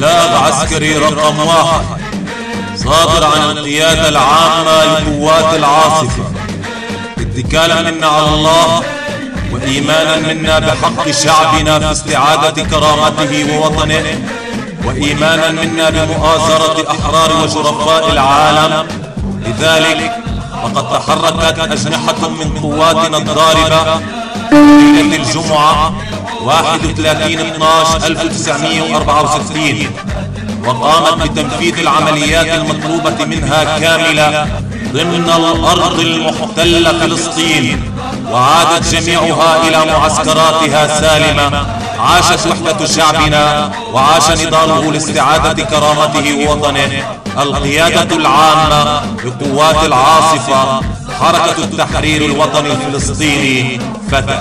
إبلاغ عسكري رقم واحد. صادر عن القيادة العامة لقوات العاصفة. اتكالا منا على الله وإيمانا منا بحق شعبنا في استعادة كرامته ووطنه وإيمانا منا بمؤازرة أحرار وشرفاء العالم. لذلك فقد تحركت أجنحة من قواتنا الضاربة ليلة الجمعة 31 12 1964 وقامت بتنفيذ العمليات المطلوبة منها كاملة ضمن الأرض المحتلة فلسطين. وعادت جميعها إلى معسكراتها سالمة. عاشت وحدة شعبنا وعاش نضاله لاستعادة كرامته ووطنه. القيادة العامة لقوات العاصفة حركة التحرير الوطني الفلسطيني فتح